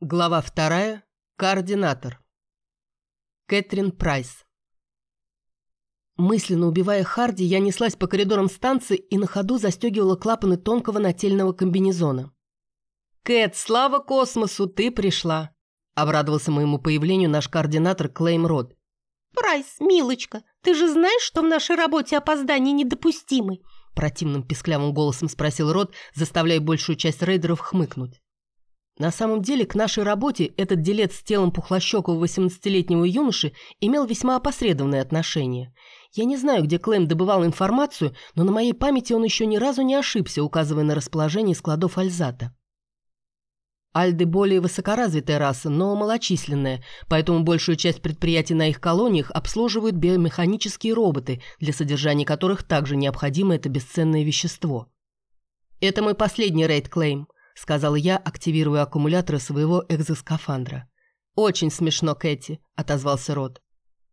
Глава вторая. Координатор. Кэтрин Прайс. Мысленно убивая Харди, я неслась по коридорам станции и на ходу застегивала клапаны тонкого нательного комбинезона. «Кэт, слава космосу, ты пришла!» – обрадовался моему появлению наш координатор Клейм Рот. «Прайс, милочка, ты же знаешь, что в нашей работе опоздания недопустимы?» Противным писклявым голосом спросил Рот, заставляя большую часть рейдеров хмыкнуть. На самом деле, к нашей работе этот делец с телом пухлощекого 18-летнего юноши имел весьма опосредованное отношение. Я не знаю, где Клейм добывал информацию, но на моей памяти он еще ни разу не ошибся, указывая на расположение складов Альзата. Альды более высокоразвитая раса, но малочисленная, поэтому большую часть предприятий на их колониях обслуживают биомеханические роботы, для содержания которых также необходимо это бесценное вещество. Это мой последний рейд, Клейм. — сказал я, активируя аккумуляторы своего экзоскафандра. «Очень смешно, Кэти», — отозвался Рот.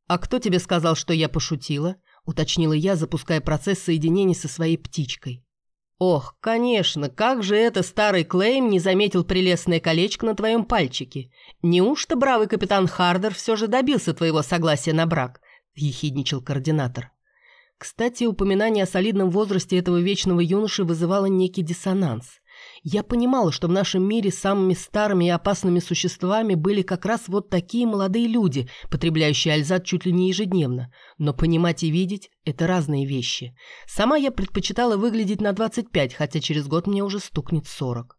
«А кто тебе сказал, что я пошутила?» — уточнила я, запуская процесс соединения со своей птичкой. «Ох, конечно, как же это старый Клейм не заметил прелестное колечко на твоем пальчике? Неужто бравый капитан Хардер все же добился твоего согласия на брак?» — ехидничал координатор. Кстати, упоминание о солидном возрасте этого вечного юноши вызывало некий диссонанс. Я понимала, что в нашем мире самыми старыми и опасными существами были как раз вот такие молодые люди, потребляющие альзат чуть ли не ежедневно. Но понимать и видеть – это разные вещи. Сама я предпочитала выглядеть на 25, хотя через год мне уже стукнет 40.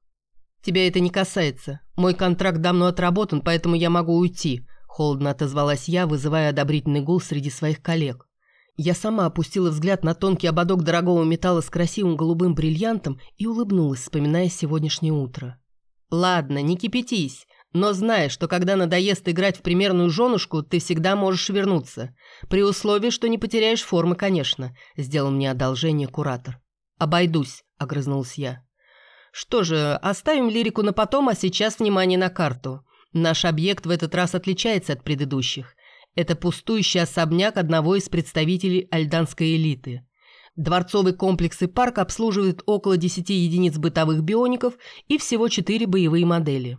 «Тебя это не касается. Мой контракт давно отработан, поэтому я могу уйти», – холодно отозвалась я, вызывая одобрительный гул среди своих коллег. Я сама опустила взгляд на тонкий ободок дорогого металла с красивым голубым бриллиантом и улыбнулась, вспоминая сегодняшнее утро. «Ладно, не кипятись, но знай, что когда надоест играть в примерную женушку, ты всегда можешь вернуться. При условии, что не потеряешь формы, конечно», — сделал мне одолжение куратор. «Обойдусь», — огрызнулась я. «Что же, оставим лирику на потом, а сейчас внимание на карту. Наш объект в этот раз отличается от предыдущих. Это пустующий особняк одного из представителей альданской элиты. Дворцовый комплекс и парк обслуживают около 10 единиц бытовых биоников и всего 4 боевые модели.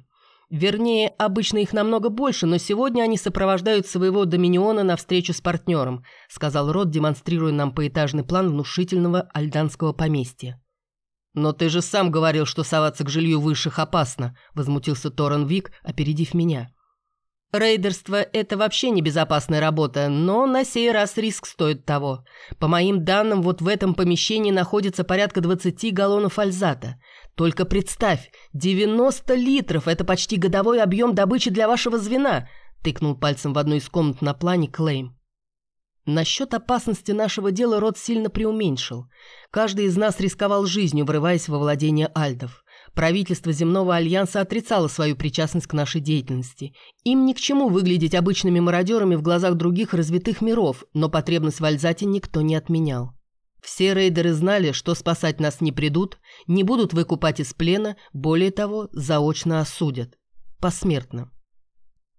Вернее, обычно их намного больше, но сегодня они сопровождают своего доминиона на встречу с партнером, сказал Рот, демонстрируя нам поэтажный план внушительного альданского поместья. «Но ты же сам говорил, что соваться к жилью высших опасно», – возмутился Торрен Вик, опередив меня. Рейдерство – это вообще небезопасная работа, но на сей раз риск стоит того. По моим данным, вот в этом помещении находится порядка 20 галлонов альзата. Только представь, 90 литров – это почти годовой объем добычи для вашего звена, тыкнул пальцем в одну из комнат на плане Клейм. Насчет опасности нашего дела Рот сильно преуменьшил. Каждый из нас рисковал жизнью, врываясь во владение альдов. Правительство Земного Альянса отрицало свою причастность к нашей деятельности. Им ни к чему выглядеть обычными мародерами в глазах других развитых миров, но потребность в Альзате никто не отменял. Все рейдеры знали, что спасать нас не придут, не будут выкупать из плена, более того, заочно осудят. Посмертно.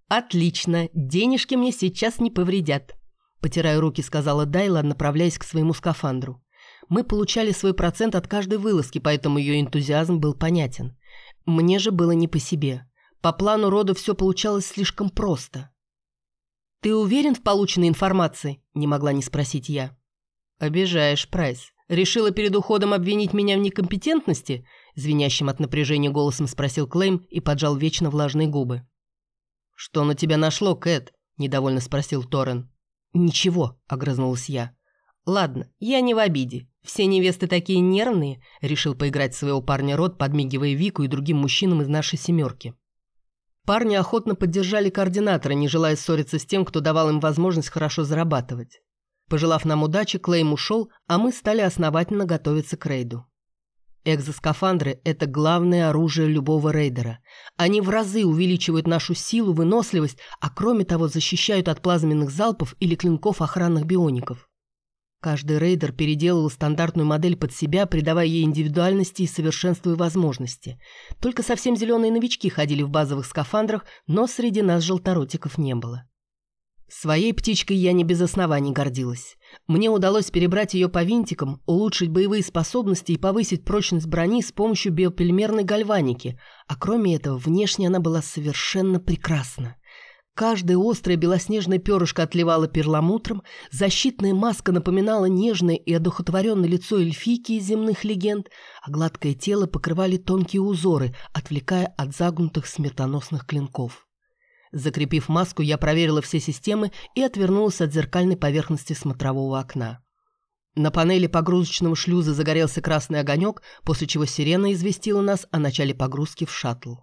«Отлично, денежки мне сейчас не повредят», – потирая руки, сказала Дайла, направляясь к своему скафандру. Мы получали свой процент от каждой вылазки, поэтому ее энтузиазм был понятен. Мне же было не по себе. По плану рода все получалось слишком просто. «Ты уверен в полученной информации?» – не могла не спросить я. «Обижаешь, Прайс. Решила перед уходом обвинить меня в некомпетентности?» – звенящим от напряжения голосом спросил Клейм и поджал вечно влажные губы. «Что на тебя нашло, Кэт?» – недовольно спросил Торрен. «Ничего», – огрызнулась я. «Ладно, я не в обиде. Все невесты такие нервные», — решил поиграть своего парня Рот, подмигивая Вику и другим мужчинам из нашей семерки. Парни охотно поддержали координатора, не желая ссориться с тем, кто давал им возможность хорошо зарабатывать. Пожелав нам удачи, Клейм ушел, а мы стали основательно готовиться к рейду. Экзоскафандры – это главное оружие любого рейдера. Они в разы увеличивают нашу силу, выносливость, а кроме того защищают от плазменных залпов или клинков охранных биоников. Каждый рейдер переделал стандартную модель под себя, придавая ей индивидуальности и совершенствуя возможности. Только совсем зеленые новички ходили в базовых скафандрах, но среди нас желторотиков не было. Своей птичкой я не без оснований гордилась. Мне удалось перебрать ее по винтикам, улучшить боевые способности и повысить прочность брони с помощью биополимерной гальваники, а кроме этого, внешне она была совершенно прекрасна. Каждое острое белоснежное перышко отливало перламутром, защитная маска напоминала нежное и одухотворенное лицо эльфийки из земных легенд, а гладкое тело покрывали тонкие узоры, отвлекая от загнутых смертоносных клинков. Закрепив маску, я проверила все системы и отвернулась от зеркальной поверхности смотрового окна. На панели погрузочного шлюза загорелся красный огонек, после чего сирена известила нас о начале погрузки в шаттл.